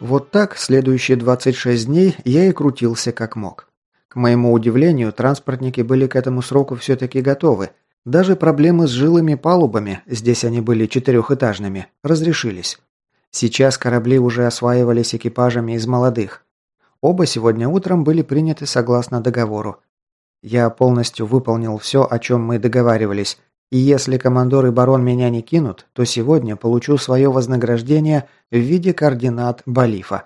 Вот так следующие 26 дней я и крутился как мог. К моему удивлению, транспортники были к этому сроку все-таки готовы. Даже проблемы с жилыми палубами, здесь они были четырехэтажными, разрешились. Сейчас корабли уже осваивались экипажами из молодых. Оба сегодня утром были приняты согласно договору. Я полностью выполнил все, о чем мы договаривались, и если командор и барон меня не кинут, то сегодня получу свое вознаграждение в виде координат Балифа.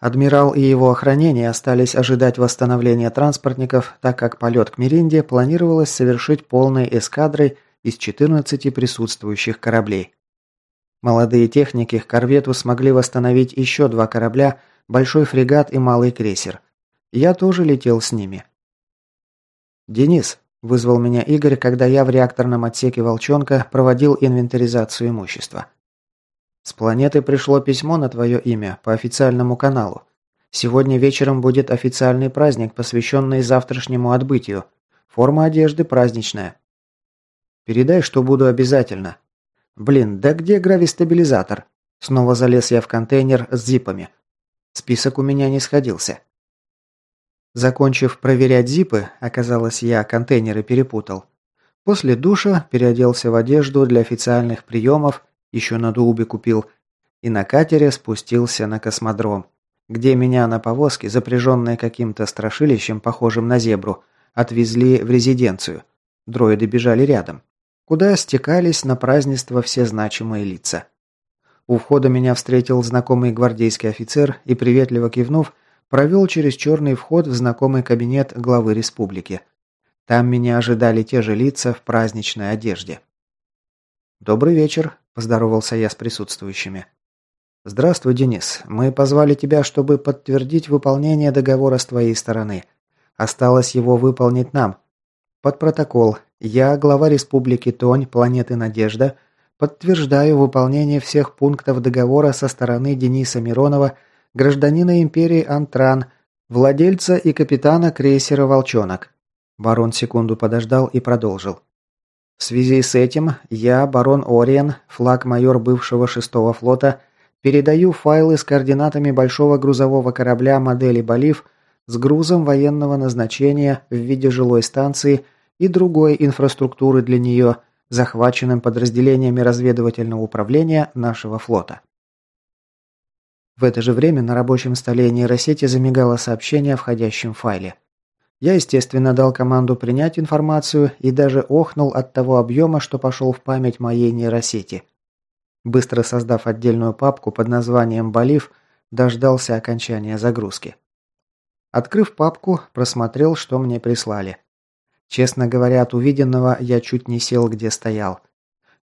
Адмирал и его охранение остались ожидать восстановления транспортников, так как полет к Меринде планировалось совершить полной эскадрой из 14 присутствующих кораблей. Молодые техники к корвету смогли восстановить еще два корабля, большой фрегат и малый крейсер. Я тоже летел с ними. «Денис», Вызвал меня Игорь, когда я в реакторном отсеке «Волчонка» проводил инвентаризацию имущества. С планеты пришло письмо на твое имя по официальному каналу. Сегодня вечером будет официальный праздник, посвященный завтрашнему отбытию. Форма одежды праздничная. Передай, что буду обязательно. Блин, да где гравистабилизатор? Снова залез я в контейнер с зипами. Список у меня не сходился. Закончив проверять зипы, оказалось, я контейнеры перепутал. После душа переоделся в одежду для официальных приемов, еще на Дуубе купил, и на катере спустился на космодром, где меня на повозке, запряженной каким-то страшилищем, похожим на зебру, отвезли в резиденцию. Дроиды бежали рядом, куда стекались на празднество все значимые лица. У входа меня встретил знакомый гвардейский офицер и, приветливо кивнув, провел через черный вход в знакомый кабинет главы республики. Там меня ожидали те же лица в праздничной одежде. «Добрый вечер», – поздоровался я с присутствующими. «Здравствуй, Денис. Мы позвали тебя, чтобы подтвердить выполнение договора с твоей стороны. Осталось его выполнить нам. Под протокол. Я, глава республики Тонь, планеты Надежда, подтверждаю выполнение всех пунктов договора со стороны Дениса Миронова – гражданина империи Антран, владельца и капитана крейсера «Волчонок». Барон секунду подождал и продолжил. В связи с этим я, барон Ориен, флаг-майор бывшего шестого флота, передаю файлы с координатами большого грузового корабля модели «Болив» с грузом военного назначения в виде жилой станции и другой инфраструктуры для нее, захваченным подразделениями разведывательного управления нашего флота. В это же время на рабочем столе нейросети замигало сообщение о входящем файле. Я, естественно, дал команду принять информацию и даже охнул от того объема, что пошел в память моей нейросети. Быстро создав отдельную папку под названием «Болив», дождался окончания загрузки. Открыв папку, просмотрел, что мне прислали. Честно говоря, от увиденного я чуть не сел, где стоял.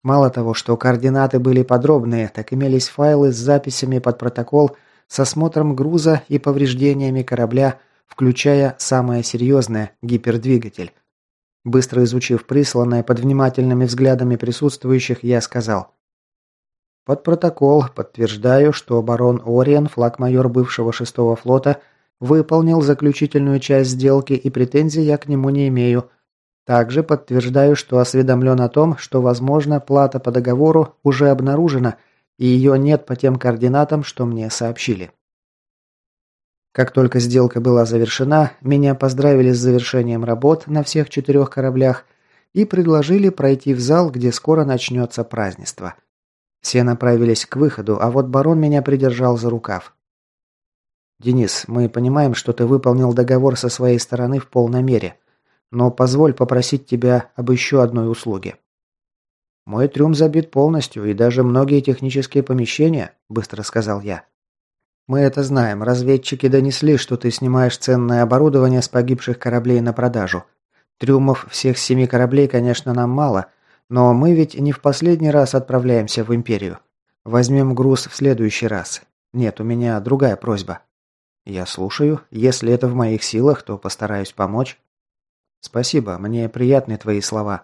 Мало того, что координаты были подробные, так имелись файлы с записями под протокол с осмотром груза и повреждениями корабля, включая самое серьезное – гипердвигатель. Быстро изучив присланное под внимательными взглядами присутствующих, я сказал. Под протокол подтверждаю, что барон Ориен, флаг-майор бывшего шестого флота, выполнил заключительную часть сделки и претензий я к нему не имею – также подтверждаю, что осведомлен о том, что, возможно, плата по договору уже обнаружена, и ее нет по тем координатам, что мне сообщили. Как только сделка была завершена, меня поздравили с завершением работ на всех четырех кораблях и предложили пройти в зал, где скоро начнется празднество. Все направились к выходу, а вот барон меня придержал за рукав. «Денис, мы понимаем, что ты выполнил договор со своей стороны в полной мере. Но позволь попросить тебя об еще одной услуге. Мой трюм забит полностью, и даже многие технические помещения, быстро сказал я. Мы это знаем. Разведчики донесли, что ты снимаешь ценное оборудование с погибших кораблей на продажу. Трюмов всех семи кораблей, конечно, нам мало, но мы ведь не в последний раз отправляемся в Империю. Возьмем груз в следующий раз. Нет, у меня другая просьба. Я слушаю. Если это в моих силах, то постараюсь помочь. «Спасибо, мне приятны твои слова.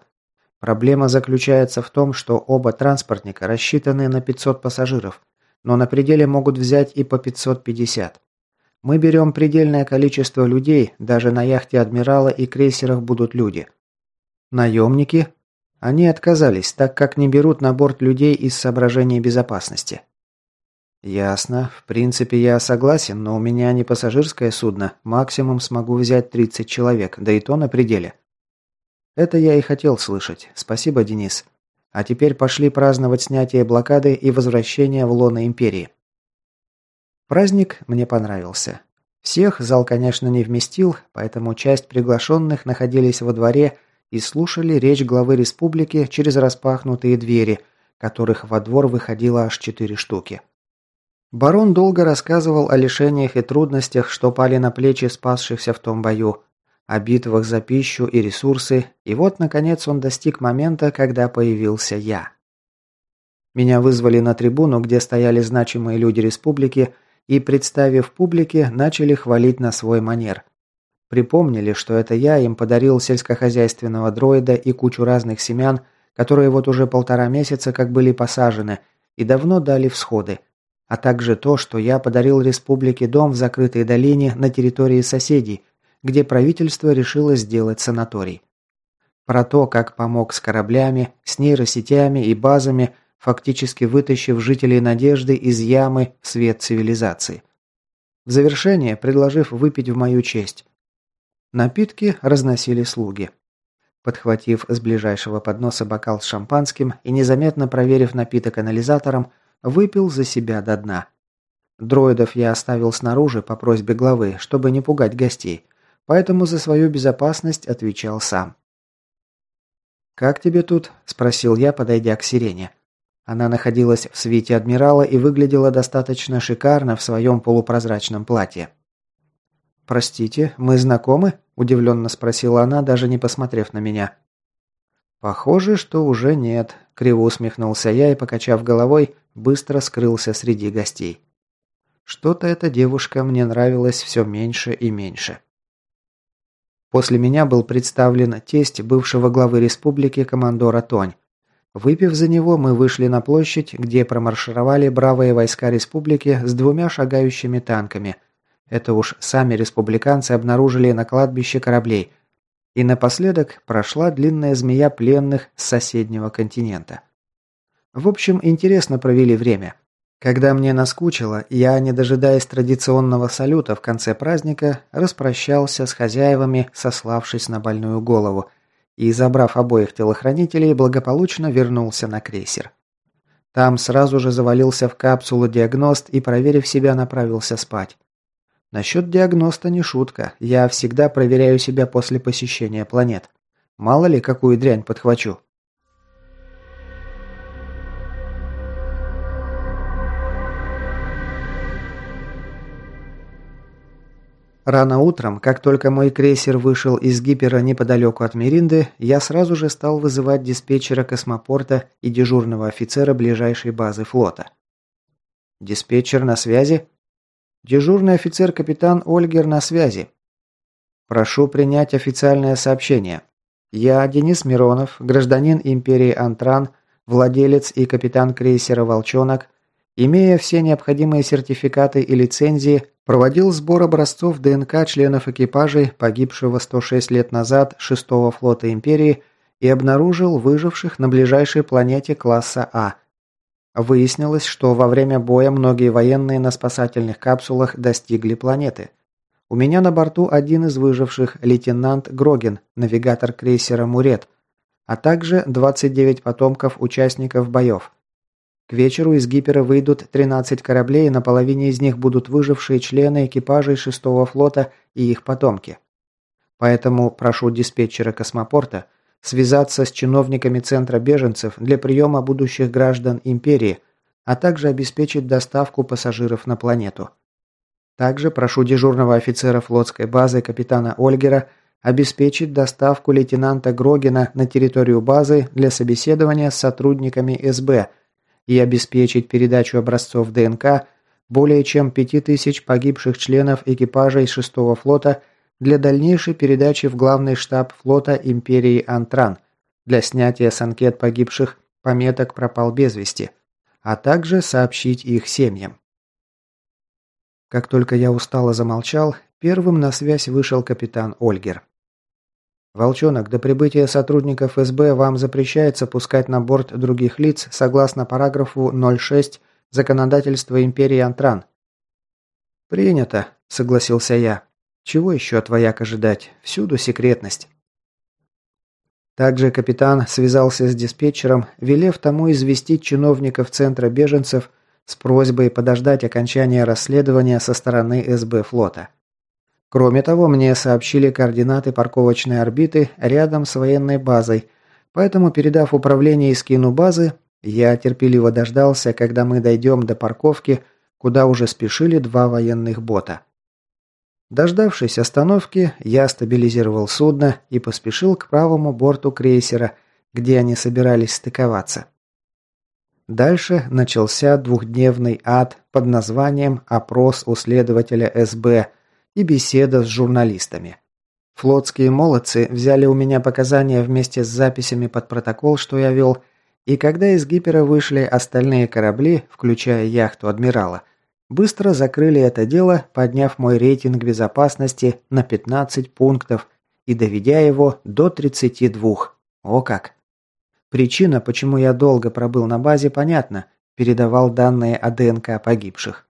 Проблема заключается в том, что оба транспортника рассчитаны на 500 пассажиров, но на пределе могут взять и по 550. Мы берем предельное количество людей, даже на яхте адмирала и крейсерах будут люди. Наемники? Они отказались, так как не берут на борт людей из соображений безопасности. «Ясно. В принципе, я согласен, но у меня не пассажирское судно. Максимум смогу взять 30 человек, да и то на пределе». «Это я и хотел слышать. Спасибо, Денис. А теперь пошли праздновать снятие блокады и возвращение в лоно Империи». Праздник мне понравился. Всех зал, конечно, не вместил, поэтому часть приглашенных находились во дворе и слушали речь главы республики через распахнутые двери, которых во двор выходило аж четыре штуки. Барон долго рассказывал о лишениях и трудностях, что пали на плечи спасшихся в том бою, о битвах за пищу и ресурсы, и вот, наконец, он достиг момента, когда появился я. Меня вызвали на трибуну, где стояли значимые люди республики, и, представив публике, начали хвалить на свой манер. Припомнили, что это я им подарил сельскохозяйственного дроида и кучу разных семян, которые вот уже полтора месяца как были посажены и давно дали всходы, а также то, что я подарил республике дом в закрытой долине на территории соседей, где правительство решило сделать санаторий. Про то, как помог с кораблями, с нейросетями и базами, фактически вытащив жителей Надежды из ямы в свет цивилизации. В завершение предложив выпить в мою честь. Напитки разносили слуги. Подхватив с ближайшего подноса бокал с шампанским и незаметно проверив напиток анализатором, выпил за себя до дна. Дроидов я оставил снаружи по просьбе главы, чтобы не пугать гостей, поэтому за свою безопасность отвечал сам. «Как тебе тут?» – спросил я, подойдя к сирене. Она находилась в свете адмирала и выглядела достаточно шикарно в своем полупрозрачном платье. «Простите, мы знакомы?» – удивленно спросила она, даже не посмотрев на меня. «Похоже, что уже нет», – криво усмехнулся я и, покачав головой, быстро скрылся среди гостей. Что-то эта девушка мне нравилась все меньше и меньше. После меня был представлен тесть бывшего главы республики командора Тонь. Выпив за него, мы вышли на площадь, где промаршировали бравые войска республики с двумя шагающими танками. Это уж сами республиканцы обнаружили на кладбище кораблей. И напоследок прошла длинная змея пленных с соседнего континента. В общем, интересно провели время. Когда мне наскучило, я, не дожидаясь традиционного салюта в конце праздника, распрощался с хозяевами, сославшись на больную голову – и, забрав обоих телохранителей, благополучно вернулся на крейсер. Там сразу же завалился в капсулу диагност и, проверив себя, направился спать. Насчет диагноста не шутка. Я всегда проверяю себя после посещения планет. Мало ли, какую дрянь подхвачу. Рано утром, как только мой крейсер вышел из гипера неподалеку от Меринды, я сразу же стал вызывать диспетчера космопорта и дежурного офицера ближайшей базы флота. «Диспетчер на связи?» «Дежурный офицер-капитан Ольгер на связи». «Прошу принять официальное сообщение. Я, Денис Миронов, гражданин империи Антран, владелец и капитан крейсера «Волчонок», имея все необходимые сертификаты и лицензии, проводил сбор образцов ДНК членов экипажей погибшего 106 лет назад 6-го флота Империи и обнаружил выживших на ближайшей планете класса А. Выяснилось, что во время боя многие военные на спасательных капсулах достигли планеты. У меня на борту один из выживших, лейтенант Грогин, навигатор крейсера «Мурет», а также 29 потомков участников боев. К вечеру из гипера выйдут 13 кораблей, и на половине из них будут выжившие члены экипажей шестого флота и их потомки. Поэтому прошу диспетчера космопорта связаться с чиновниками Центра беженцев для приема будущих граждан Империи, а также обеспечить доставку пассажиров на планету. Также прошу дежурного офицера флотской базы капитана Ольгера обеспечить доставку лейтенанта Грогина на территорию базы для собеседования с сотрудниками СБ – и обеспечить передачу образцов ДНК более чем 5000 погибших членов экипажей 6-го флота для дальнейшей передачи в главный штаб флота Империи Антран для снятия с анкет погибших пометок пропал без вести, а также сообщить их семьям. Как только я устало замолчал, первым на связь вышел капитан Ольгер. «Волчонок, до прибытия сотрудников СБ вам запрещается пускать на борт других лиц согласно параграфу 06 Законодательство империи Антран». «Принято», – согласился я. «Чего еще от вояк ожидать? Всюду секретность». Также капитан связался с диспетчером, велев тому известить чиновников Центра беженцев с просьбой подождать окончания расследования со стороны СБ флота. Кроме того, мне сообщили координаты парковочной орбиты рядом с военной базой, поэтому, передав управление скину базы, я терпеливо дождался, когда мы дойдем до парковки, куда уже спешили два военных бота. Дождавшись остановки, я стабилизировал судно и поспешил к правому борту крейсера, где они собирались стыковаться. Дальше начался двухдневный ад под названием «Опрос у следователя СБ» и беседа с журналистами. Флотские молодцы взяли у меня показания вместе с записями под протокол, что я вел, и когда из гипера вышли остальные корабли, включая яхту адмирала, быстро закрыли это дело, подняв мой рейтинг безопасности на 15 пунктов и доведя его до 32. О как! Причина, почему я долго пробыл на базе, понятна. Передавал данные о ДНК погибших.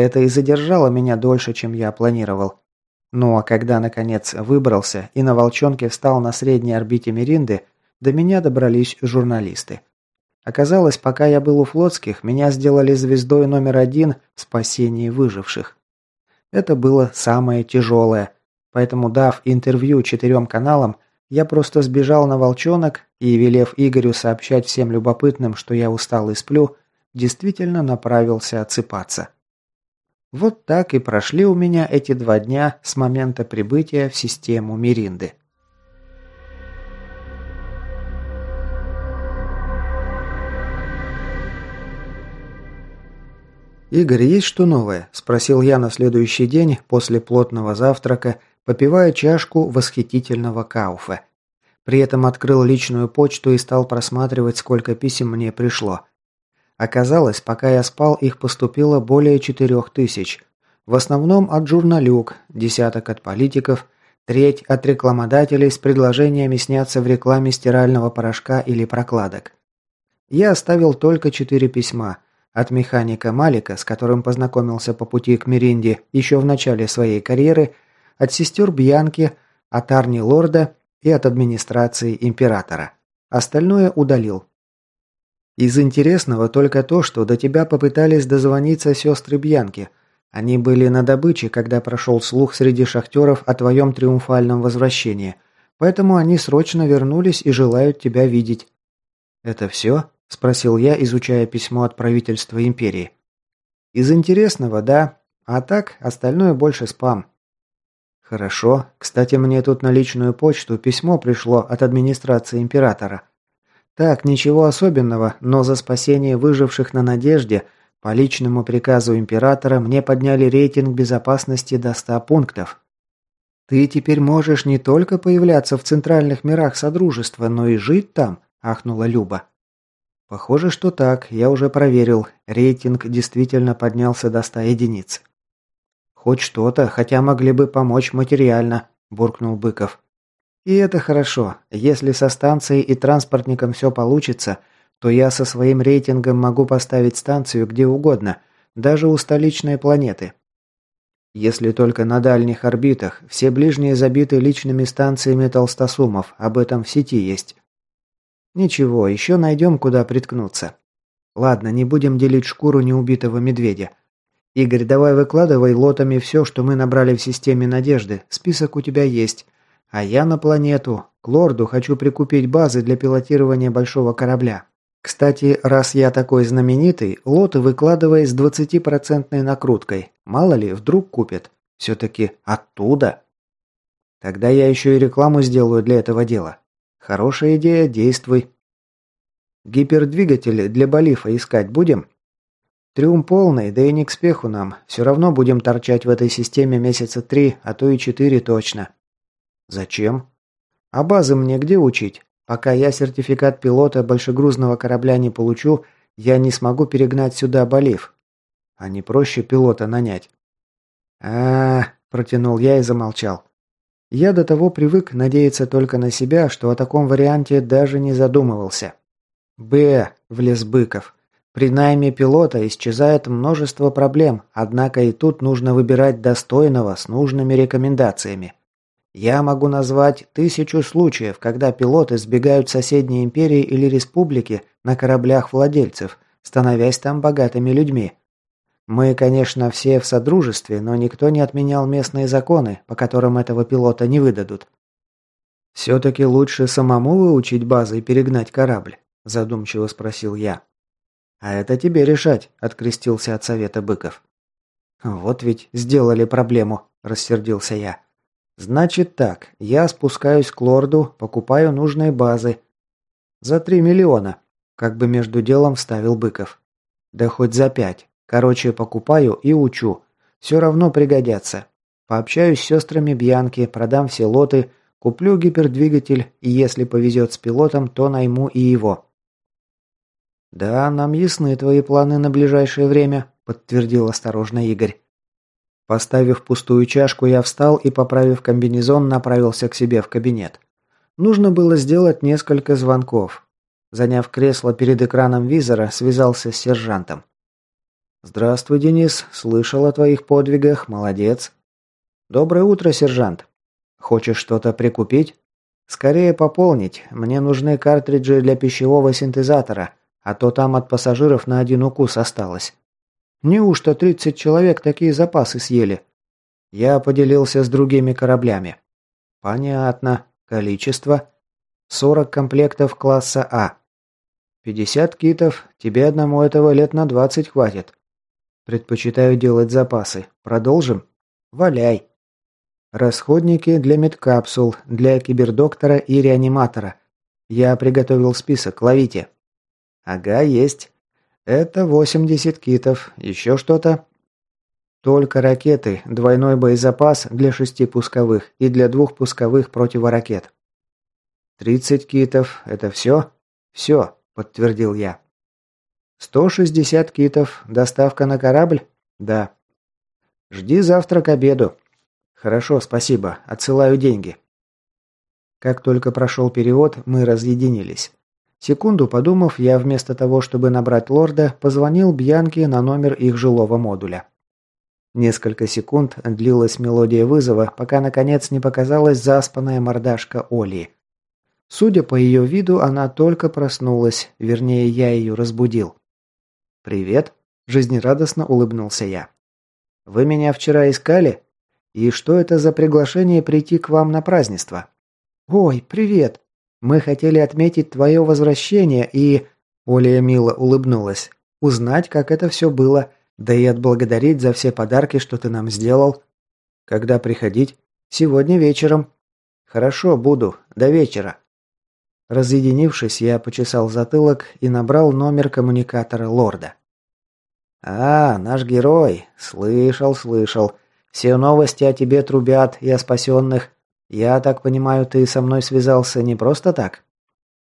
Это и задержало меня дольше, чем я планировал. Ну а когда, наконец, выбрался и на волчонке встал на средней орбите Меринды, до меня добрались журналисты. Оказалось, пока я был у флотских, меня сделали звездой номер один в спасении выживших. Это было самое тяжелое. Поэтому, дав интервью четырем каналам, я просто сбежал на волчонок и, велев Игорю сообщать всем любопытным, что я устал и сплю, действительно направился отсыпаться. Вот так и прошли у меня эти два дня с момента прибытия в систему Миринды. «Игорь, есть что новое?» – спросил я на следующий день после плотного завтрака, попивая чашку восхитительного кауфа. При этом открыл личную почту и стал просматривать, сколько писем мне пришло. Оказалось, пока я спал, их поступило более четырех тысяч. В основном от журналюк, десяток от политиков, треть от рекламодателей с предложениями сняться в рекламе стирального порошка или прокладок. Я оставил только четыре письма – от механика Малика, с которым познакомился по пути к Меринде еще в начале своей карьеры, от сестер Бьянки, от Арни Лорда и от администрации императора. Остальное удалил. Из интересного только то, что до тебя попытались дозвониться сестры Бьянки. Они были на добыче, когда прошел слух среди шахтеров о твоем триумфальном возвращении. Поэтому они срочно вернулись и желают тебя видеть. Это все? – спросил я, изучая письмо от правительства империи. «Из интересного, да. А так, остальное больше спам». «Хорошо. Кстати, мне тут на личную почту письмо пришло от администрации императора. Так, ничего особенного, но за спасение выживших на надежде по личному приказу императора мне подняли рейтинг безопасности до 100 пунктов. Ты теперь можешь не только появляться в центральных мирах Содружества, но и жить там», – ахнула Люба. Похоже, что так. Я уже проверил. Рейтинг действительно поднялся до 100 единиц. Хоть что-то, хотя могли бы помочь материально, буркнул Быков. И это хорошо. Если со станцией и транспортником все получится, то я со своим рейтингом могу поставить станцию где угодно, даже у столичной планеты. Если только на дальних орбитах, все ближние забиты личными станциями толстосумов, об этом в сети есть. Ничего, еще найдем, куда приткнуться. Ладно, не будем делить шкуру неубитого медведя. Игорь, давай выкладывай лотами все, что мы набрали в системе Надежды. Список у тебя есть. А я на планету. К лорду хочу прикупить базы для пилотирования большого корабля. Кстати, раз я такой знаменитый, лоты выкладывай с 20% накруткой. Мало ли, вдруг купят. Все-таки оттуда. Тогда я еще и рекламу сделаю для этого дела. Хорошая идея, действуй. Гипердвигатель для Балифа искать будем? Трюм полный, да и не к спеху нам. Все равно будем торчать в этой системе месяца три, а то и четыре точно. Зачем? А базы мне где учить? Пока я сертификат пилота большегрузного корабля не получу, я не смогу перегнать сюда Балиф. А не проще пилота нанять? а, -а, -а протянул я и замолчал. Я до того привык надеяться только на себя, что о таком варианте даже не задумывался. «Б», – влез Быков. При найме пилота исчезает множество проблем, однако и тут нужно выбирать достойного с нужными рекомендациями. Я могу назвать тысячу случаев, когда пилоты сбегают в соседние империи или республики на кораблях владельцев, становясь там богатыми людьми. Мы, конечно, все в содружестве, но никто не отменял местные законы, по которым этого пилота не выдадут. «Все-таки лучше самому выучить базы и перегнать корабль?» – задумчиво спросил я. «А это тебе решать», – открестился от совета Быков. «Вот ведь сделали проблему», – рассердился я. «Значит так, я спускаюсь к лорду, покупаю нужные базы. За три миллиона», – как бы между делом вставил Быков. «Да хоть за пять. Короче, покупаю и учу. Все равно пригодятся. Пообщаюсь с сестрами Бьянки, продам все лоты, куплю гипердвигатель, и если повезет с пилотом, то найму и его». «Да, нам ясны твои планы на ближайшее время», – подтвердил осторожно Игорь. Поставив пустую чашку, я встал и, поправив комбинезон, направился к себе в кабинет. Нужно было сделать несколько звонков. Заняв кресло перед экраном визора, связался с сержантом. «Здравствуй, Денис. Слышал о твоих подвигах. Молодец». «Доброе утро, сержант. Хочешь что-то прикупить?» «Скорее пополнить. Мне нужны картриджи для пищевого синтезатора. А то там от пассажиров на один укус осталось. Неужто 30 человек такие запасы съели? Я поделился с другими кораблями. Понятно. Количество? 40 комплектов класса А. 50 китов. Тебе одному этого лет на 20 хватит. Предпочитаю делать запасы. Продолжим? Валяй. Расходники для медкапсул, для кибердоктора и реаниматора. Я приготовил список, ловите. Ага, есть. Это 80 китов. Еще что-то? Только ракеты, двойной боезапас для шести пусковых и для двух пусковых противоракет. 30 китов. Это все? Все, подтвердил я. 160 китов. Доставка на корабль? Да. Жди завтра к обеду. Хорошо, спасибо. Отсылаю деньги. Как только прошел перевод, мы разъединились. Секунду подумав, я вместо того, чтобы набрать лорда, позвонил Бьянке на номер их жилого модуля. Несколько секунд длилась мелодия вызова, пока наконец не показалась заспанная мордашка Оли. Судя по ее виду, она только проснулась, вернее, я ее разбудил. «Привет», – жизнерадостно улыбнулся я. «Вы меня вчера искали? И что это за приглашение прийти к вам на празднество?» «Ой, привет!» Мы хотели отметить твое возвращение и...» Оля мило улыбнулась. «Узнать, как это все было, да и отблагодарить за все подарки, что ты нам сделал». «Когда приходить?» «Сегодня вечером». «Хорошо, буду. До вечера». Разъединившись, я почесал затылок и набрал номер коммуникатора лорда. «А, наш герой. Слышал, слышал. Все новости о тебе трубят и о спасенных. «Я так понимаю, ты со мной связался не просто так?»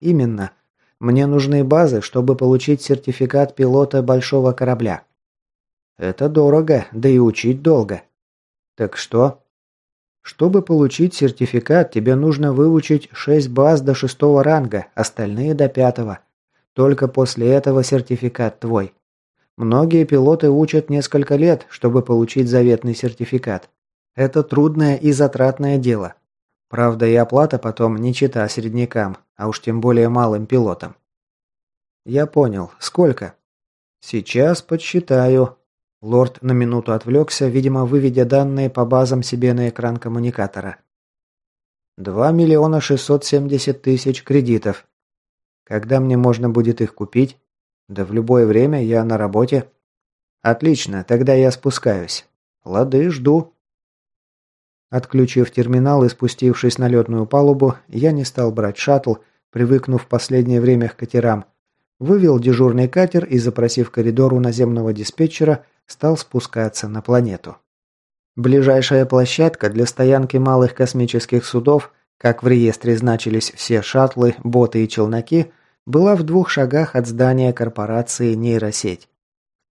«Именно. Мне нужны базы, чтобы получить сертификат пилота большого корабля». «Это дорого, да и учить долго». «Так что?» «Чтобы получить сертификат, тебе нужно выучить 6 баз до шестого ранга, остальные до пятого. Только после этого сертификат твой. Многие пилоты учат несколько лет, чтобы получить заветный сертификат. Это трудное и затратное дело. Правда, и оплата потом не чита середнякам, а уж тем более малым пилотам. Я понял. Сколько? Сейчас подсчитаю. Лорд на минуту отвлекся, видимо, выведя данные по базам себе на экран коммуникатора. Два миллиона шестьсот семьдесят тысяч кредитов. Когда мне можно будет их купить? Да в любое время, я на работе. Отлично, тогда я спускаюсь. Лады, жду. Отключив терминал и спустившись на летную палубу, я не стал брать шаттл, привыкнув в последнее время к катерам. Вывел дежурный катер и, запросив коридор у наземного диспетчера, стал спускаться на планету. Ближайшая площадка для стоянки малых космических судов, как в реестре значились все шаттлы, боты и челноки, была в двух шагах от здания корпорации «Нейросеть».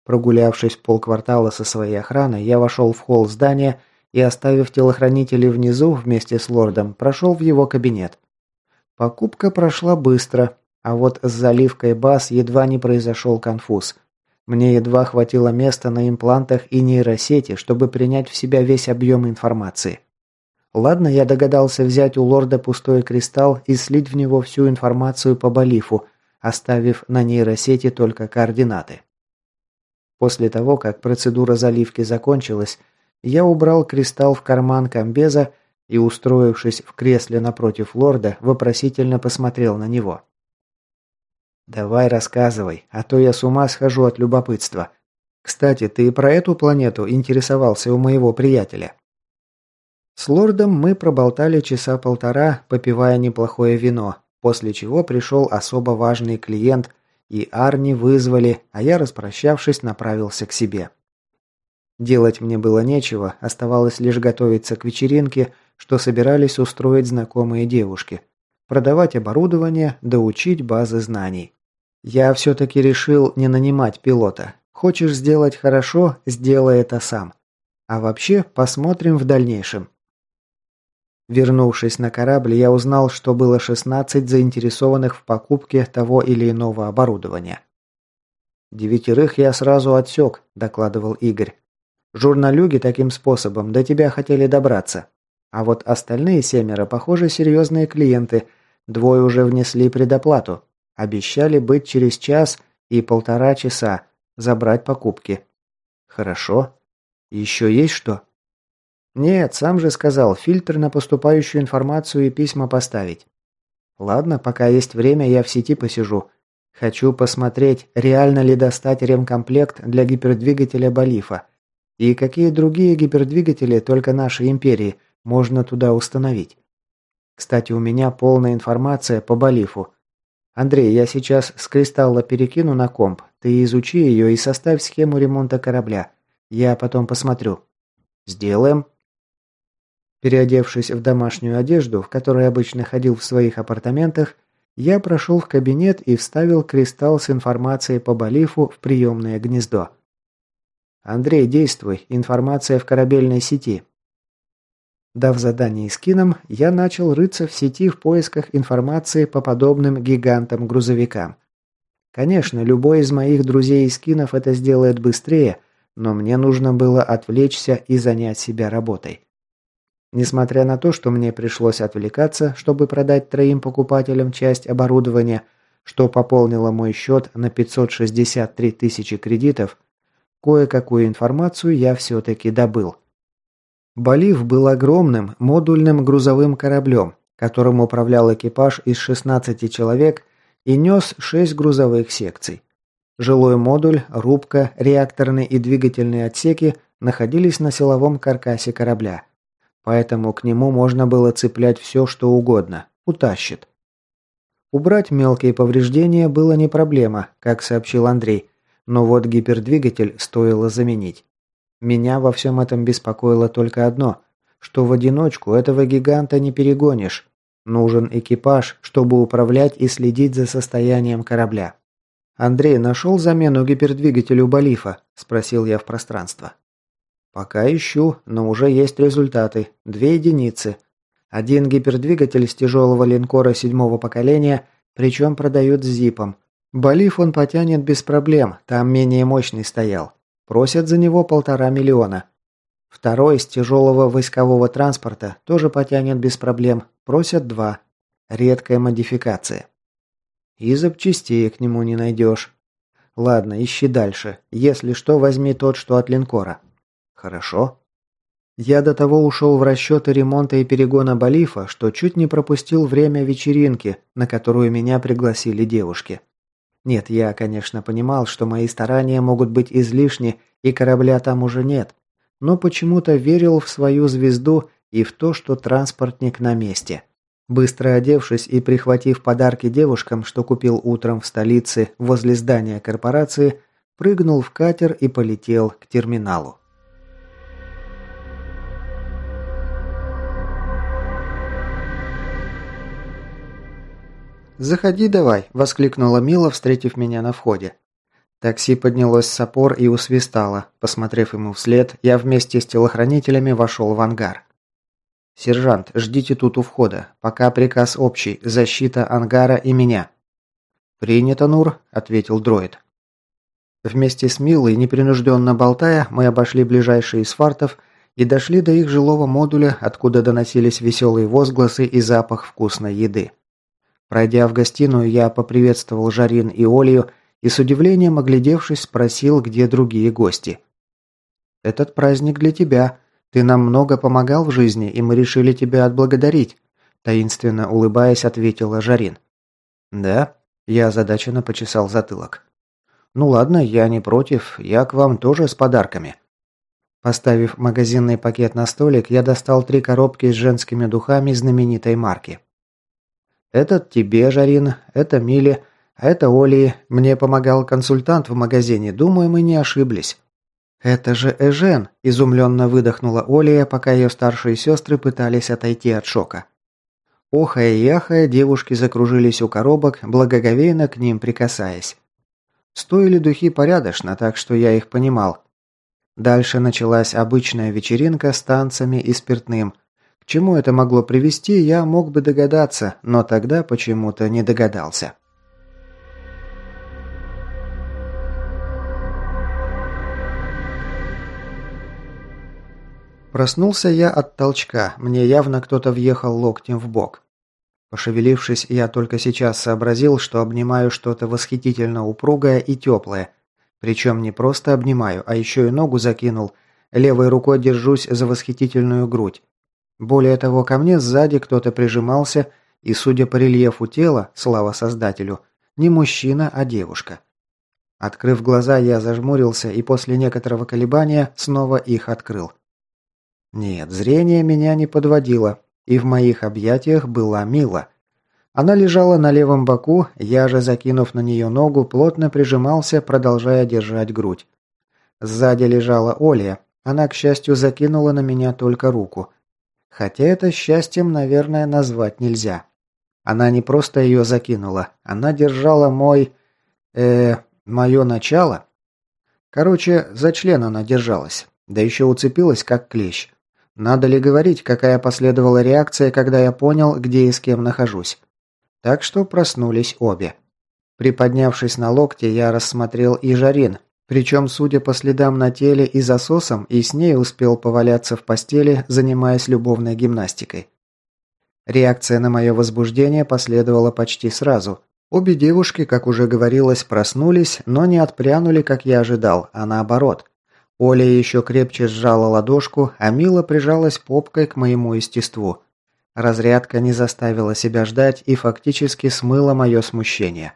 Прогулявшись полквартала со своей охраной, я вошел в холл здания и, оставив телохранителей внизу вместе с лордом, прошел в его кабинет. Покупка прошла быстро, а вот с заливкой баз едва не произошел конфуз. Мне едва хватило места на имплантах и нейросети, чтобы принять в себя весь объем информации. Ладно, я догадался взять у лорда пустой кристалл и слить в него всю информацию по Балифу, оставив на нейросети только координаты. После того, как процедура заливки закончилась, я убрал кристалл в карман комбеза и, устроившись в кресле напротив лорда, вопросительно посмотрел на него. «Давай рассказывай, а то я с ума схожу от любопытства. Кстати, ты про эту планету интересовался у моего приятеля?» С лордом мы проболтали часа полтора, попивая неплохое вино, после чего пришел особо важный клиент, и Арни вызвали, а я, распрощавшись, направился к себе. Делать мне было нечего, оставалось лишь готовиться к вечеринке, что собирались устроить знакомые девушки. Продавать оборудование, доучить базы знаний. Я все-таки решил не нанимать пилота. Хочешь сделать хорошо, сделай это сам. А вообще, посмотрим в дальнейшем. Вернувшись на корабль, я узнал, что было 16 заинтересованных в покупке того или иного оборудования. «Девятерых я сразу отсек», – докладывал Игорь. «Журналюги таким способом до тебя хотели добраться. А вот остальные семеро, похоже, серьезные клиенты. Двое уже внесли предоплату. Обещали быть через час и полтора часа, забрать покупки. Хорошо. Еще есть что? Нет, сам же сказал, фильтр на поступающую информацию и письма поставить. Ладно, пока есть время, я в сети посижу. Хочу посмотреть, реально ли достать ремкомплект для гипердвигателя Балифа. И какие другие гипердвигатели только нашей империи можно туда установить. Кстати, у меня полная информация по Балифу. Андрей, я сейчас с кристалла перекину на комп. Ты изучи ее и составь схему ремонта корабля. Я потом посмотрю. Сделаем. Переодевшись в домашнюю одежду, в которой обычно ходил в своих апартаментах, я прошел в кабинет и вставил кристалл с информацией по Балифу в приемное гнездо. «Андрей, действуй. Информация в корабельной сети. Дав задание скинам, я начал рыться в сети в поисках информации по подобным гигантам-грузовикам. Конечно, любой из моих друзей и скинов это сделает быстрее, но мне нужно было отвлечься и занять себя работой. Несмотря на то, что мне пришлось отвлекаться, чтобы продать троим покупателям часть оборудования, что пополнило мой счет на 563 тысячи кредитов, кое-какую информацию я все-таки добыл. Болив был огромным модульным грузовым кораблем, которым управлял экипаж из 16 человек и нес 6 грузовых секций. Жилой модуль, рубка, реакторные и двигательные отсеки находились на силовом каркасе корабля. Поэтому к нему можно было цеплять все, что угодно. Утащит. Убрать мелкие повреждения было не проблема, как сообщил Андрей, но вот гипердвигатель стоило заменить. Меня во всем этом беспокоило только одно, что в одиночку этого гиганта не перегонишь. Нужен экипаж, чтобы управлять и следить за состоянием корабля. «Андрей нашел замену гипердвигателю Балифа?» – спросил я в пространство. «Пока ищу, но уже есть результаты. Две единицы. Один гипердвигатель с тяжелого линкора седьмого поколения, причем продают с зипом. Балиф он потянет без проблем, там менее мощный стоял. Просят за него полтора миллиона. Второй из тяжелого войскового транспорта тоже потянет без проблем. Просят два. Редкая модификация. И запчастей к нему не найдешь. Ладно, ищи дальше. Если что, возьми тот, что от линкора. Хорошо. Я до того ушел в расчеты ремонта и перегона Балифа, что чуть не пропустил время вечеринки, на которую меня пригласили девушки. Нет, я, конечно, понимал, что мои старания могут быть излишни, и корабля там уже нет. Но почему-то верил в свою звезду и в то, что транспортник на месте. Быстро одевшись и прихватив подарки девушкам, что купил утром в столице возле здания корпорации, прыгнул в катер и полетел к терминалу. «Заходи давай», – воскликнула Мила, встретив меня на входе. Такси поднялось с опор и усвистало. Посмотрев ему вслед, я вместе с телохранителями вошел в ангар. «Сержант, ждите тут у входа. Пока приказ общий. Защита ангара и меня». «Принято, Нур», – ответил дроид. Вместе с Милой, непринужденно болтая, мы обошли ближайшие из фартов и дошли до их жилого модуля, откуда доносились веселые возгласы и запах вкусной еды. Пройдя в гостиную, я поприветствовал Жарин и Олью и с удивлением оглядевшись спросил, где другие гости. «Этот праздник для тебя. Ты нам много помогал в жизни, и мы решили тебя отблагодарить», таинственно улыбаясь, ответила Жарин. «Да?» – я озадаченно почесал затылок. «Ну ладно, я не против, я к вам тоже с подарками». Поставив магазинный пакет на столик, я достал три коробки с женскими духами знаменитой марки. «Этот тебе, Жарин, это Миле, а это Оли. Мне помогал консультант в магазине, думаю, мы не ошиблись». «Это же Эжен!» – изумленно выдохнула Олия, пока ее старшие сестры пытались отойти от шока. Охая и ахая, девушки закружились у коробок, благоговейно к ним прикасаясь. Стоили духи порядочно, так что я их понимал. Дальше началась обычная вечеринка с танцами и спиртным. Чему это могло привести, я мог бы догадаться, но тогда почему-то не догадался. Проснулся я от толчка, мне явно кто-то въехал локтем в бок. Пошевелившись, я только сейчас сообразил, что обнимаю что-то восхитительно упругое и теплое. Причем не просто обнимаю, а еще и ногу закинул. Левой рукой держусь за восхитительную грудь. Более того, ко мне сзади кто-то прижимался, и, судя по рельефу тела, слава создателю, не мужчина, а девушка. Открыв глаза, я зажмурился и после некоторого колебания снова их открыл. Нет, зрение меня не подводило и в моих объятиях была Мила. Она лежала на левом боку, я же, закинув на нее ногу, плотно прижимался, продолжая держать грудь. Сзади лежала Оля. Она, к счастью, закинула на меня только руку. Хотя это счастьем, наверное, назвать нельзя. Она не просто ее закинула, она держала мой... э мое начало. Короче, за член она держалась. Да еще уцепилась, как клещ. Надо ли говорить, какая последовала реакция, когда я понял, где и с кем нахожусь? Так что проснулись обе. Приподнявшись на локте, я рассмотрел и Жарин, причем, судя по следам на теле и засосам, и с ней успел поваляться в постели, занимаясь любовной гимнастикой. Реакция на мое возбуждение последовала почти сразу. Обе девушки, как уже говорилось, проснулись, но не отпрянули, как я ожидал, а наоборот – Оля еще крепче сжала ладошку, а Мила прижалась попкой к моему естеству. Разрядка не заставила себя ждать и фактически смыла мое смущение.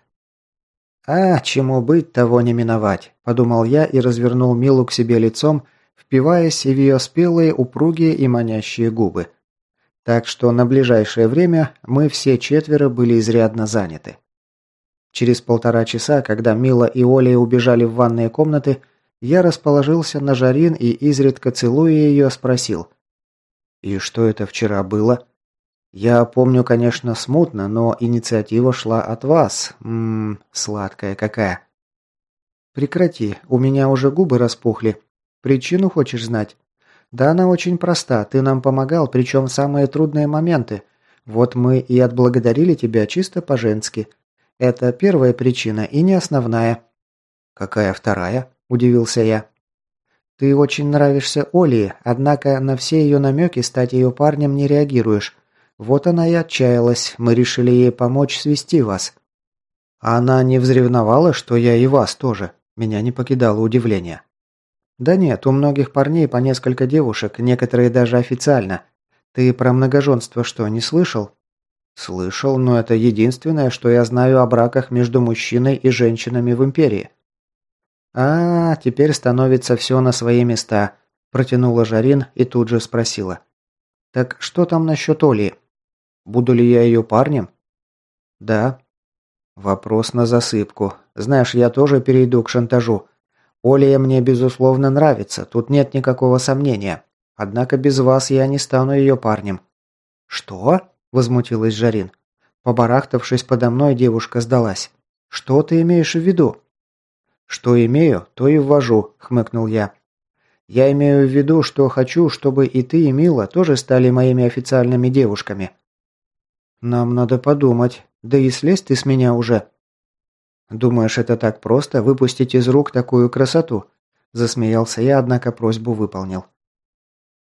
«А, чему быть, того не миновать», – подумал я и развернул Милу к себе лицом, впиваясь в ее спелые, упругие и манящие губы. Так что на ближайшее время мы все четверо были изрядно заняты. Через полтора часа, когда Мила и Оля убежали в ванные комнаты, я расположился на Жарин и, изредка целуя ее, спросил. «И что это вчера было?» «Я помню, конечно, смутно, но инициатива шла от вас. Ммм, сладкая какая». «Прекрати, у меня уже губы распухли. Причину хочешь знать?» «Да она очень проста, ты нам помогал, причем в самые трудные моменты. Вот мы и отблагодарили тебя чисто по-женски. Это первая причина и не основная». «Какая вторая?» удивился я. «Ты очень нравишься Оле, однако на все ее намеки стать ее парнем не реагируешь. Вот она и отчаялась, мы решили ей помочь свести вас». «Она не взревновала, что я и вас тоже?» Меня не покидало удивление. «Да нет, у многих парней по несколько девушек, некоторые даже официально. Ты про многоженство что, не слышал?» «Слышал, но это единственное, что я знаю о браках между мужчиной и женщинами в Империи. «А, теперь становится все на свои места», – протянула Жарин и тут же спросила. «Так что там насчет Оли? Буду ли я ее парнем?» «Да». «Вопрос на засыпку. Знаешь, я тоже перейду к шантажу. Олия мне, безусловно, нравится, тут нет никакого сомнения. Однако без вас я не стану ее парнем». «Что?» – возмутилась Жарин. Побарахтавшись подо мной, девушка сдалась. «Что ты имеешь в виду?» «Что имею, то и ввожу», – хмыкнул я. «Я имею в виду, что хочу, чтобы и ты, и Мила тоже стали моими официальными девушками». «Нам надо подумать. Да и слезь ты с меня уже». Думаешь, это так просто выпустить из рук такую красоту? Засмеялся я, однако просьбу выполнил.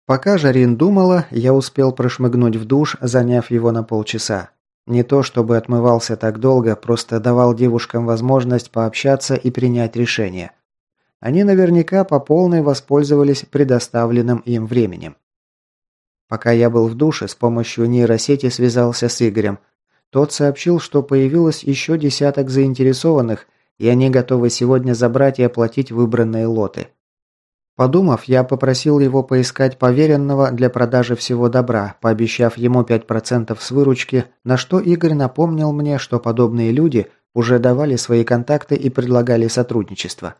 Пока Жарин думала, я успел прошмыгнуть в душ, заняв его на полчаса. Не то чтобы отмывался так долго, просто давал девушкам возможность пообщаться и принять решение. Они наверняка по полной воспользовались предоставленным им временем. Пока я был в душе, с помощью нейросети связался с Игорем. Тот сообщил, что появилось еще десяток заинтересованных, и они готовы сегодня забрать и оплатить выбранные лоты. Подумав, я попросил его поискать поверенного для продажи всего добра, пообещав ему 5% с выручки, на что Игорь напомнил мне, что подобные люди уже давали свои контакты и предлагали сотрудничество.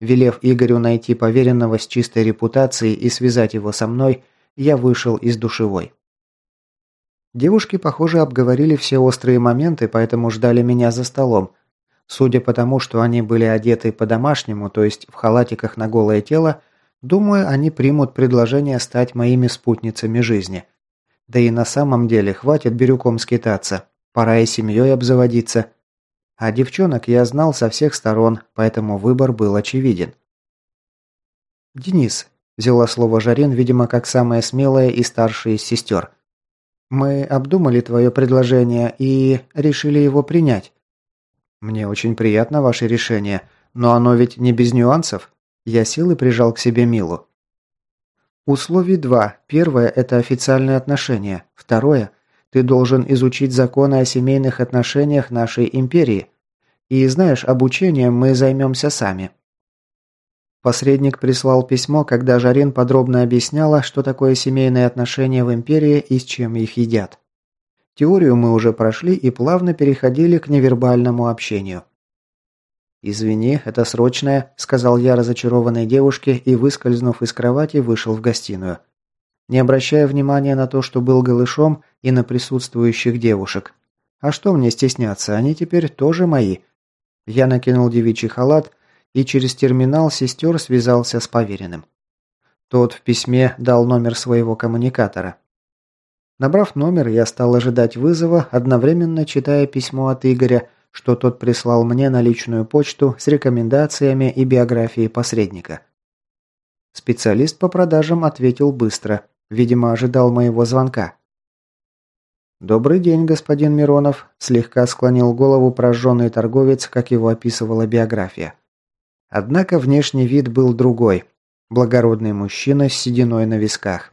Велев Игорю найти поверенного с чистой репутацией и связать его со мной, я вышел из душевой. Девушки, похоже, обговорили все острые моменты, поэтому ждали меня за столом – Судя по тому, что они были одеты по-домашнему, то есть в халатиках на голое тело, думаю, они примут предложение стать моими спутницами жизни. Да и на самом деле хватит бирюком скитаться, пора и семьей обзаводиться. А девчонок я знал со всех сторон, поэтому выбор был очевиден. «Денис», – взяла слово Жарин, видимо, как самая смелая и старшая из сестер. «Мы обдумали твое предложение и решили его принять. «Мне очень приятно ваше решение, но оно ведь не без нюансов». Я сел и прижал к себе Милу. Условий два. Первое – это официальные отношения. Второе – ты должен изучить законы о семейных отношениях нашей империи. И знаешь, обучением мы займемся сами. Посредник прислал письмо, когда Жарин подробно объясняла, что такое семейные отношения в империи и с чем их едят. Теорию мы уже прошли и плавно переходили к невербальному общению. «Извини, это срочное», – сказал я разочарованной девушке и, выскользнув из кровати, вышел в гостиную. Не обращая внимания на то, что был голышом, и на присутствующих девушек. А что мне стесняться, они теперь тоже мои. Я накинул девичий халат и через терминал сестер связался с поверенным. Тот в письме дал номер своего коммуникатора. Набрав номер, я стал ожидать вызова, одновременно читая письмо от Игоря, что тот прислал мне на личную почту с рекомендациями и биографией посредника. Специалист по продажам ответил быстро, видимо, ожидал моего звонка. «Добрый день, господин Миронов», – слегка склонил голову прожженный торговец, как его описывала биография. Однако внешний вид был другой. Благородный мужчина с сединой на висках.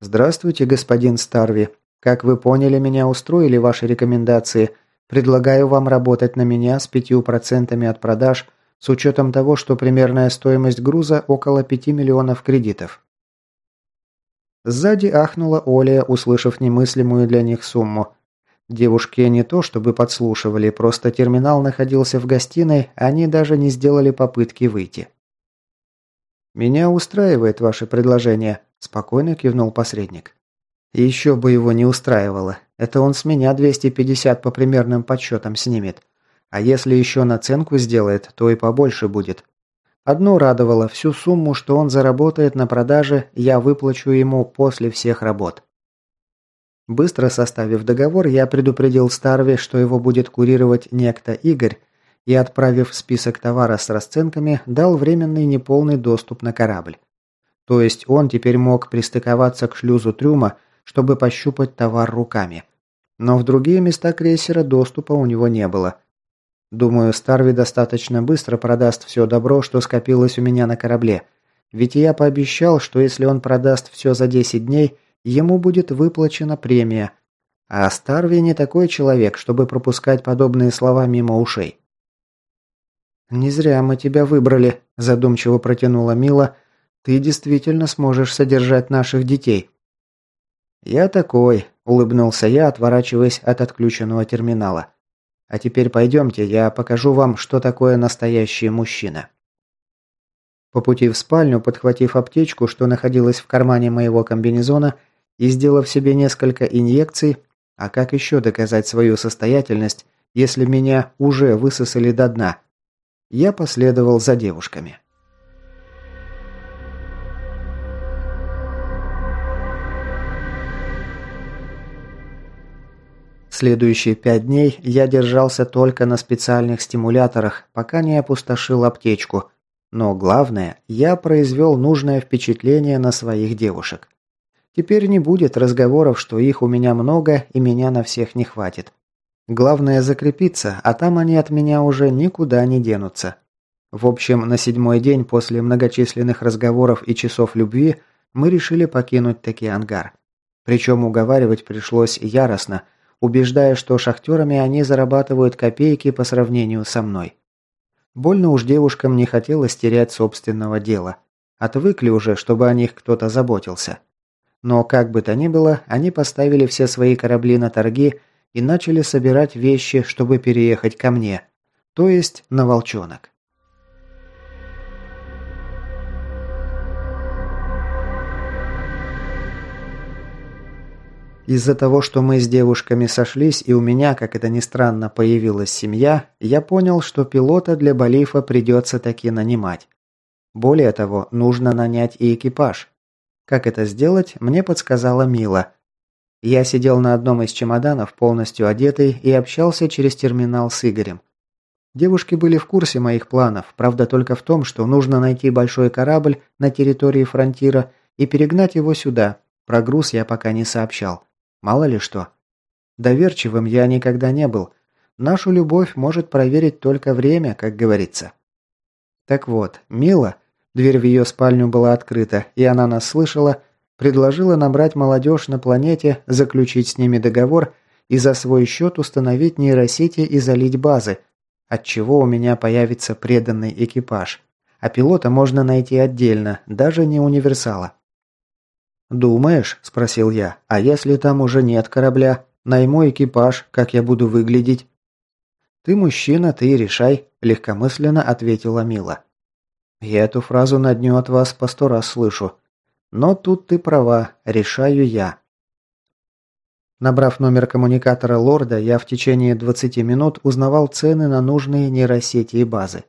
«Здравствуйте, господин Старви. Как вы поняли, меня устроили ваши рекомендации. Предлагаю вам работать на меня с пятью процентами от продаж, с учетом того, что примерная стоимость груза около 5 миллионов кредитов». Сзади ахнула Оля, услышав немыслимую для них сумму. Девушки не то чтобы подслушивали, просто терминал находился в гостиной, они даже не сделали попытки выйти. «Меня устраивает ваше предложение», – спокойно кивнул посредник. «Еще бы его не устраивало. Это он с меня 250 по примерным подсчетам снимет. А если еще наценку сделает, то и побольше будет. Одно радовало, всю сумму, что он заработает на продаже, я выплачу ему после всех работ». Быстро составив договор, я предупредил Старви, что его будет курировать некто Игорь, и, отправив список товара с расценками, дал временный неполный доступ на корабль. То есть он теперь мог пристыковаться к шлюзу трюма, чтобы пощупать товар руками. Но в другие места крейсера доступа у него не было. Думаю, Старви достаточно быстро продаст все добро, что скопилось у меня на корабле. Ведь я пообещал, что если он продаст все за 10 дней, ему будет выплачена премия. А Старви не такой человек, чтобы пропускать подобные слова мимо ушей. «Не зря мы тебя выбрали», – задумчиво протянула Мила. «Ты действительно сможешь содержать наших детей». «Я такой», – улыбнулся я, отворачиваясь от отключенного терминала. «А теперь пойдемте, я покажу вам, что такое настоящий мужчина». По пути в спальню, подхватив аптечку, что находилась в кармане моего комбинезона, и сделав себе несколько инъекций, а как еще доказать свою состоятельность, если меня уже высосали до дна – я последовал за девушками. Следующие пять дней я держался только на специальных стимуляторах, пока не опустошил аптечку. Но главное, я произвел нужное впечатление на своих девушек. Теперь не будет разговоров, что их у меня много и меня на всех не хватит. Главное закрепиться, а там они от меня уже никуда не денутся. В общем, на седьмой день после многочисленных разговоров и часов любви мы решили покинуть таки ангар. Причем уговаривать пришлось яростно, убеждая, что шахтерами они зарабатывают копейки по сравнению со мной. Больно уж девушкам не хотелось терять собственного дела. Отвыкли уже, чтобы о них кто-то заботился. Но как бы то ни было, они поставили все свои корабли на торги и начали собирать вещи, чтобы переехать ко мне, то есть на Волчонок. Из-за того, что мы с девушками сошлись и у меня, как это ни странно, появилась семья, я понял, что пилота для Балифа придется таки нанимать. Более того, нужно нанять и экипаж. Как это сделать, мне подсказала Мила. Я сидел на одном из чемоданов, полностью одетый, и общался через терминал с Игорем. Девушки были в курсе моих планов, правда только в том, что нужно найти большой корабль на территории фронтира и перегнать его сюда. Про груз я пока не сообщал. Мало ли что. Доверчивым я никогда не был. Нашу любовь может проверить только время, как говорится. Так вот, Мила, дверь в ее спальню была открыта, и она нас слышала, предложила набрать молодежь на планете, заключить с ними договор и за свой счет установить нейросети и залить базы, от чего у меня появится преданный экипаж. А пилота можно найти отдельно, даже не универсала. «Думаешь?» – спросил я. «А если там уже нет корабля? Найму экипаж, как я буду выглядеть?» «Ты мужчина, ты решай», – легкомысленно ответила Мила. «Я эту фразу на дню от вас по сто раз слышу. Но тут ты права, решаю я». Набрав номер коммуникатора лорда, я в течение 20 минут узнавал цены на нужные нейросети и базы.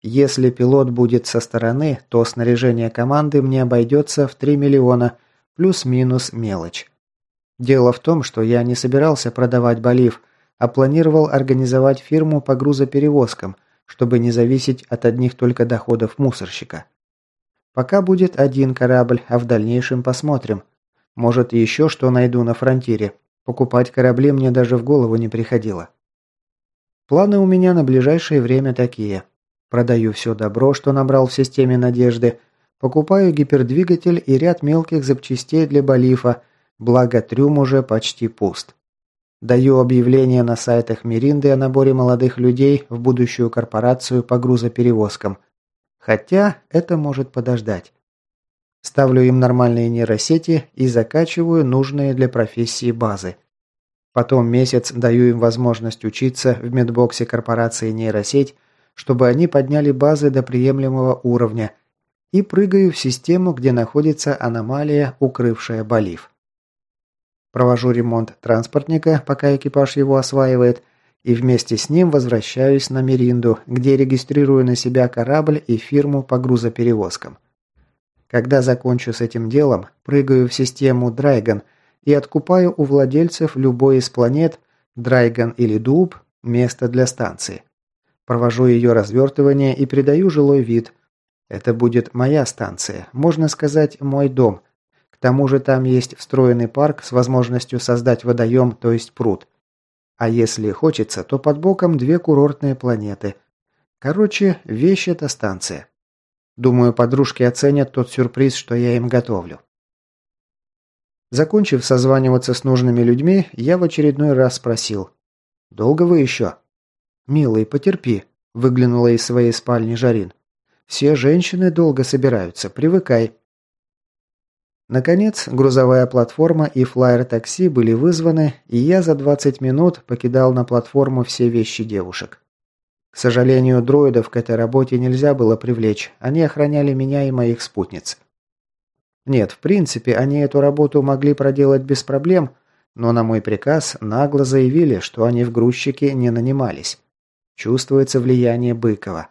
Если пилот будет со стороны, то снаряжение команды мне обойдется в 3 миллиона, плюс-минус мелочь. Дело в том, что я не собирался продавать болив, а планировал организовать фирму по грузоперевозкам, чтобы не зависеть от одних только доходов мусорщика. Пока будет один корабль, а в дальнейшем посмотрим. Может, еще что найду на фронтире. Покупать корабли мне даже в голову не приходило. Планы у меня на ближайшее время такие. Продаю все добро, что набрал в системе «Надежды», покупаю гипердвигатель и ряд мелких запчастей для Балифа, благо трюм уже почти пуст. Даю объявление на сайтах Миринды о наборе молодых людей в будущую корпорацию по грузоперевозкам. Хотя это может подождать. Ставлю им нормальные нейросети и закачиваю нужные для профессии базы. Потом месяц даю им возможность учиться в медбоксе корпорации нейросеть чтобы они подняли базы до приемлемого уровня, и прыгаю в систему, где находится аномалия, укрывшая болив. Провожу ремонт транспортника, пока экипаж его осваивает, и вместе с ним возвращаюсь на Меринду, где регистрирую на себя корабль и фирму по грузоперевозкам. Когда закончу с этим делом, прыгаю в систему Драйган и откупаю у владельцев любой из планет, Драйган или Дуб, место для станции. Провожу ее развертывание и придаю жилой вид. Это будет моя станция, можно сказать, мой дом. К тому же там есть встроенный парк с возможностью создать водоем, то есть пруд. А если хочется, то под боком две курортные планеты. Короче, вещь эта станция. Думаю, подружки оценят тот сюрприз, что я им готовлю. Закончив созваниваться с нужными людьми, я в очередной раз спросил. «Долго вы еще?» «Милый, потерпи», – выглянула из своей спальни Жарин. «Все женщины долго собираются, привыкай». Наконец, грузовая платформа и флайер-такси были вызваны, и я за 20 минут покидал на платформу все вещи девушек. К сожалению, дроидов к этой работе нельзя было привлечь, они охраняли меня и моих спутниц. Нет, в принципе, они эту работу могли проделать без проблем, но на мой приказ нагло заявили, что они в грузчике не нанимались. Чувствуется влияние Быкова.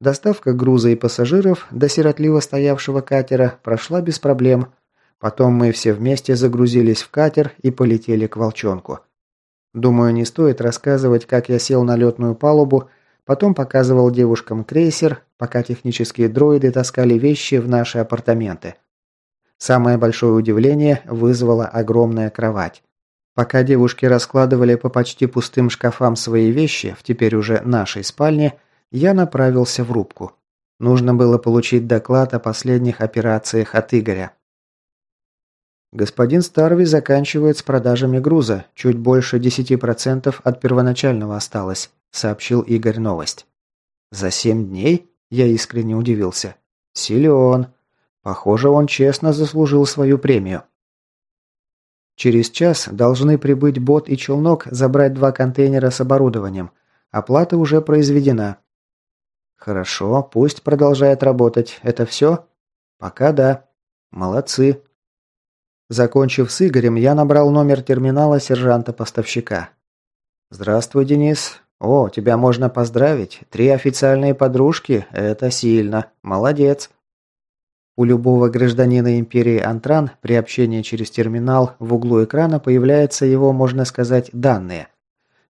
Доставка груза и пассажиров до сиротливо стоявшего катера прошла без проблем. Потом мы все вместе загрузились в катер и полетели к Волчонку. Думаю, не стоит рассказывать, как я сел на летную палубу, потом показывал девушкам крейсер, пока технические дроиды таскали вещи в наши апартаменты. Самое большое удивление вызвала огромная кровать. Пока девушки раскладывали по почти пустым шкафам свои вещи в теперь уже нашей спальне, я направился в рубку. Нужно было получить доклад о последних операциях от Игоря. Господин Старви заканчивает с продажами груза. Чуть больше 10% от первоначального осталось, сообщил Игорь новость. За семь дней? Я искренне удивился. Силен. Похоже, он честно заслужил свою премию. Через час должны прибыть бот и челнок забрать два контейнера с оборудованием. Оплата уже произведена. Хорошо, пусть продолжает работать. Это все? Пока да. Молодцы. Закончив с Игорем, я набрал номер терминала сержанта-поставщика. «Здравствуй, Денис. О, тебя можно поздравить. Три официальные подружки – это сильно. Молодец». У любого гражданина империи Антран при общении через терминал в углу экрана появляются его, можно сказать, данные.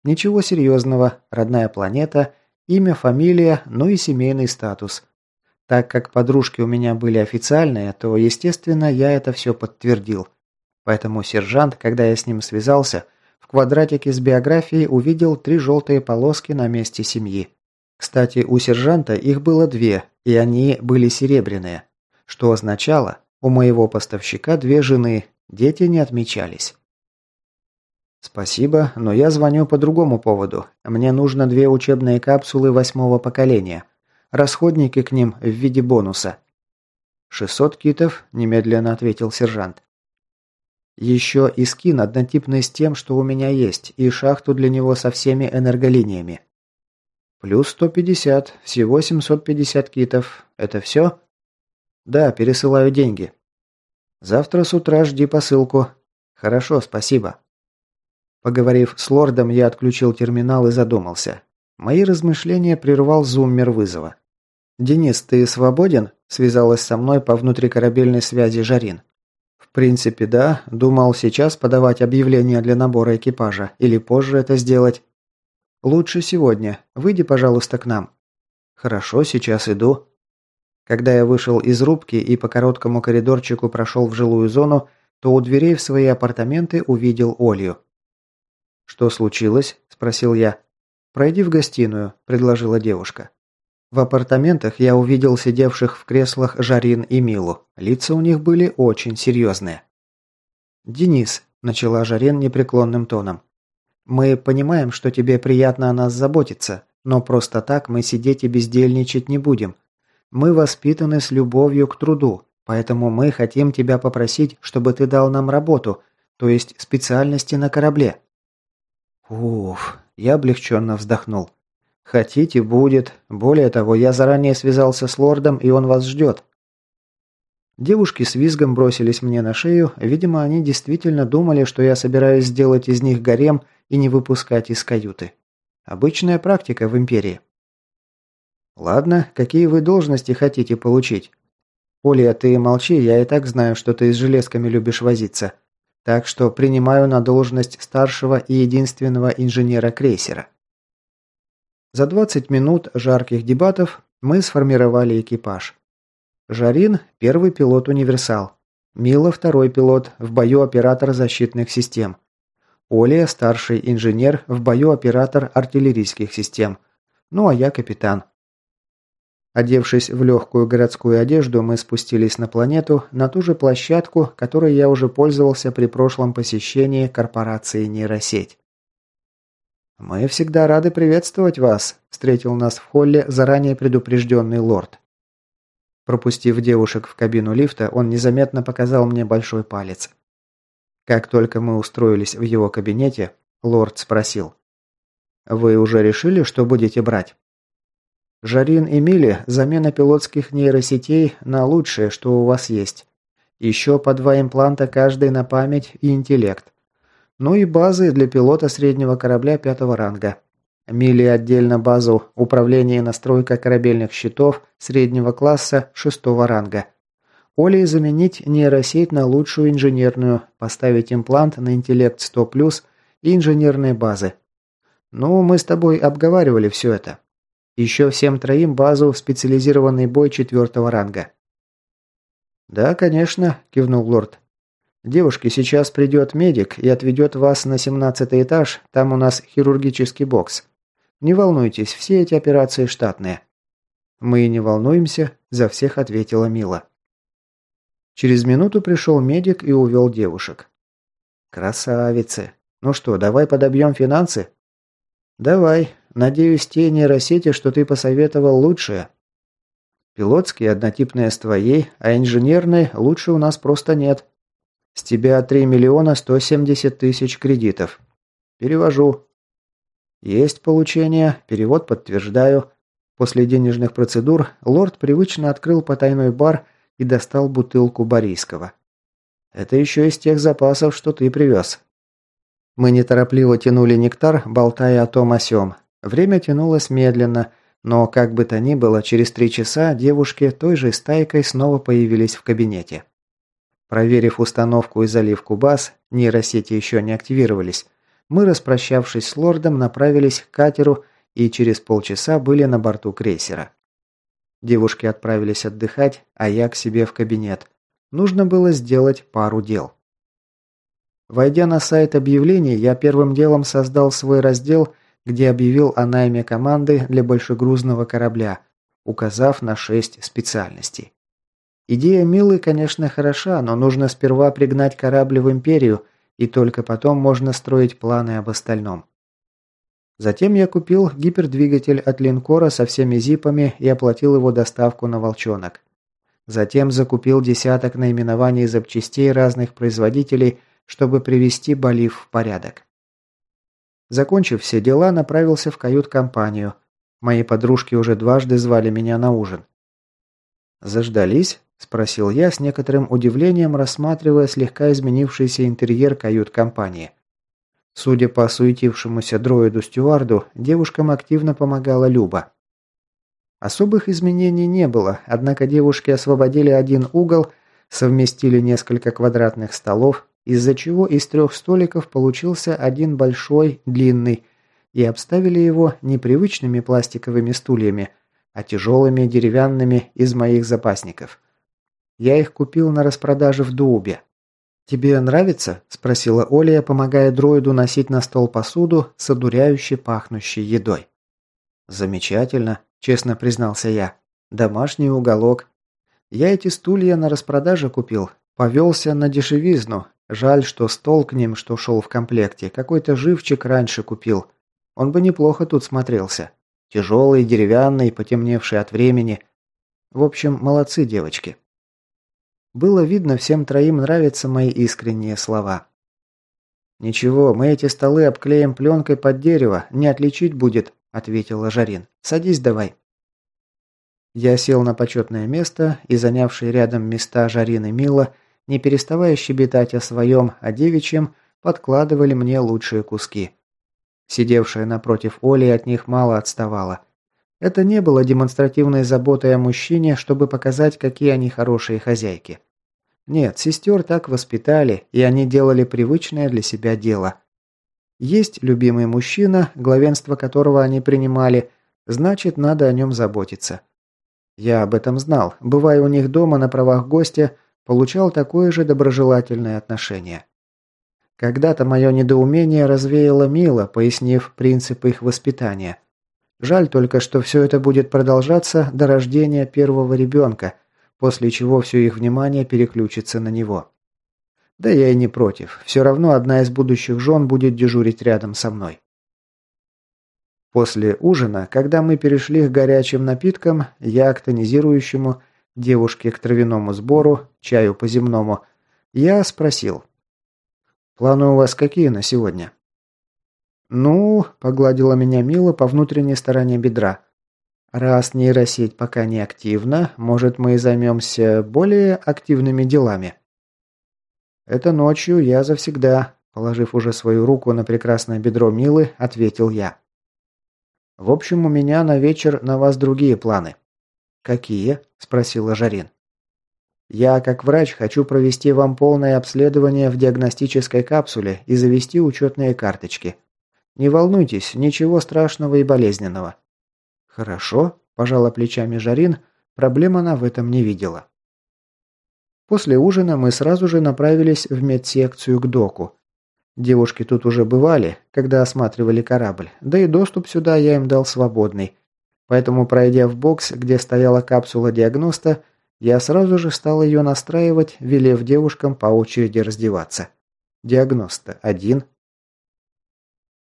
Ничего серьезного, родная планета – Имя, фамилия, ну и семейный статус. Так как подружки у меня были официальные, то, естественно, я это все подтвердил. Поэтому сержант, когда я с ним связался, в квадратике с биографией увидел три желтые полоски на месте семьи. Кстати, у сержанта их было две, и они были серебряные. Что означало, у моего поставщика две жены, дети не отмечались. «Спасибо, но я звоню по другому поводу. Мне нужно две учебные капсулы восьмого поколения. Расходники к ним в виде бонуса». «Шестьсот китов», – немедленно ответил сержант. «Еще и скин однотипный с тем, что у меня есть, и шахту для него со всеми энерголиниями». «Плюс сто пятьдесят, всего семьсот пятьдесят китов. Это все?» «Да, пересылаю деньги». «Завтра с утра жди посылку». «Хорошо, спасибо». Поговорив с лордом, я отключил терминал и задумался. Мои размышления прервал зуммер вызова. «Денис, ты свободен?» – связалась со мной по внутрикорабельной связи Жарин. «В принципе, да. Думал сейчас подавать объявление для набора экипажа. Или позже это сделать?» «Лучше сегодня. Выйди, пожалуйста, к нам». «Хорошо, сейчас иду». Когда я вышел из рубки и по короткому коридорчику прошел в жилую зону, то у дверей в свои апартаменты увидел Олью. «Что случилось?» – спросил я. «Пройди в гостиную», – предложила девушка. В апартаментах я увидел сидевших в креслах Жарин и Милу. Лица у них были очень серьезные. «Денис», – начала Жарин непреклонным тоном, – «мы понимаем, что тебе приятно о нас заботиться, но просто так мы сидеть и бездельничать не будем. Мы воспитаны с любовью к труду, поэтому мы хотим тебя попросить, чтобы ты дал нам работу, то есть специальности на корабле». Уф, я облегченно вздохнул. Хотите, будет. Более того, я заранее связался с лордом, и он вас ждет. Девушки с визгом бросились мне на шею, видимо, они действительно думали, что я собираюсь сделать из них гарем и не выпускать из каюты. Обычная практика в Империи. Ладно, какие вы должности хотите получить? Оля, ты молчи, я и так знаю, что ты с железками любишь возиться. Так что принимаю на должность старшего и единственного инженера крейсера. За 20 минут жарких дебатов мы сформировали экипаж. Жарин – первый пилот-универсал. Мила – второй пилот, в бою оператор защитных систем. Оля – старший инженер, в бою оператор артиллерийских систем. Ну а я капитан. Одевшись в легкую городскую одежду, мы спустились на планету, на ту же площадку, которой я уже пользовался при прошлом посещении корпорации нейросеть. «Мы всегда рады приветствовать вас», – встретил нас в холле заранее предупрежденный лорд. Пропустив девушек в кабину лифта, он незаметно показал мне большой палец. Как только мы устроились в его кабинете, лорд спросил. «Вы уже решили, что будете брать?» Жарин и Мили – замена пилотских нейросетей на лучшее, что у вас есть. Еще по два импланта каждый на память и интеллект. Ну и базы для пилота среднего корабля пятого ранга. Мили отдельно базу управления и настройка корабельных щитов среднего класса шестого ранга. Олей заменить нейросеть на лучшую инженерную, поставить имплант на интеллект 100+, и инженерные базы. Ну, мы с тобой обговаривали все это. Еще всем троим базу специализированный бой четвертого ранга. «Да, конечно», – кивнул лорд. «Девушки, сейчас придет медик и отведет вас на семнадцатый этаж, там у нас хирургический бокс. Не волнуйтесь, все эти операции штатные». «Мы не волнуемся», – за всех ответила Мила. Через минуту пришел медик и увел девушек. «Красавицы! Ну что, давай подобьем финансы?» «Давай. Надеюсь, те нейросети, что ты посоветовал, лучшие». «Пилотские однотипные с твоей, а инженерной лучше у нас просто нет. С тебя 3 миллиона 170 тысяч кредитов. Перевожу». «Есть получение. Перевод подтверждаю». После денежных процедур лорд привычно открыл потайной бар и достал бутылку Борийского. «Это еще из тех запасов, что ты привез». Мы неторопливо тянули нектар, болтая о том о сём. Время тянулось медленно, но, как бы то ни было, через три часа девушки той же стайкой снова появились в кабинете. Проверив установку и заливку баз, нейросети еще не активировались, мы, распрощавшись с лордом, направились к катеру и через полчаса были на борту крейсера. Девушки отправились отдыхать, а я к себе в кабинет. Нужно было сделать пару дел. Войдя на сайт объявлений, я первым делом создал свой раздел, где объявил о найме команды для большегрузного корабля, указав на шесть специальностей. Идея Милы, конечно, хороша, но нужно сперва пригнать корабль в Империю, и только потом можно строить планы об остальном. Затем я купил гипердвигатель от линкора со всеми зипами и оплатил его доставку на Волчонок. Затем закупил десяток наименований запчастей разных производителей, чтобы привести Болив в порядок. Закончив все дела, направился в кают-компанию. Мои подружки уже дважды звали меня на ужин. «Заждались?» – спросил я с некоторым удивлением, рассматривая слегка изменившийся интерьер кают-компании. Судя по суетившемуся дроиду-стюарду, девушкам активно помогала Люба. Особых изменений не было, однако девушки освободили один угол, совместили несколько квадратных столов, из-за чего из трех столиков получился один большой, длинный, и обставили его не привычными пластиковыми стульями, а тяжелыми деревянными из моих запасников. Я их купил на распродаже в Дуубе. «Тебе нравится?» – спросила Оля, помогая дроиду носить на стол посуду с одуряюще пахнущей едой. «Замечательно», – честно признался я. «Домашний уголок. Я эти стулья на распродаже купил. Повелся на дешевизну. Жаль, что стол к ним, что шел в комплекте, какой-то живчик раньше купил. Он бы неплохо тут смотрелся. Тяжелый, деревянный, потемневший от времени. В общем, молодцы девочки». Было видно, всем троим нравятся мои искренние слова. «Ничего, мы эти столы обклеим пленкой под дерево, не отличить будет», – ответила Жарин. «Садись давай». Я сел на почетное место, и занявшие рядом места Жарин и Мила, не переставая щебетать о своем, о девичьем, подкладывали мне лучшие куски. Сидевшая напротив Оли от них мало отставала. Это не было демонстративной заботой о мужчине, чтобы показать, какие они хорошие хозяйки. Нет, сестер так воспитали, и они делали привычное для себя дело. Есть любимый мужчина, главенство которого они принимали, значит, надо о нем заботиться. Я об этом знал, бывая у них дома на правах гостя, получал такое же доброжелательное отношение. Когда-то мое недоумение развеяло Мила, пояснив принцип их воспитания. Жаль только, что все это будет продолжаться до рождения первого ребенка, после чего все их внимание переключится на него. Да я и не против. Все равно одна из будущих жен будет дежурить рядом со мной. После ужина, когда мы перешли к горячим напиткам, я к тонизирующему, девушке к травяному сбору, чаю по-земному, я спросил. «Планы у вас какие на сегодня?» «Ну», – погладила меня Мила по внутренней стороне бедра. «Раз нейросеть пока не активна, может, мы займемся более активными делами?» «Это ночью, я завсегда», – положив уже свою руку на прекрасное бедро Милы, ответил я. «В общем, у меня на вечер на вас другие планы». «Какие?» – спросила Жарин. Я, как врач, хочу провести вам полное обследование в диагностической капсуле и завести учетные карточки. Не волнуйтесь, ничего страшного и болезненного». «Хорошо», – пожала плечами Жарин, проблем она в этом не видела. После ужина мы сразу же направились в медсекцию к доку. Девушки тут уже бывали, когда осматривали корабль, да и доступ сюда я им дал свободный. Поэтому, пройдя в бокс, где стояла капсула диагноста, я сразу же стал ее настраивать, велев девушкам по очереди раздеваться. Диагноста – один,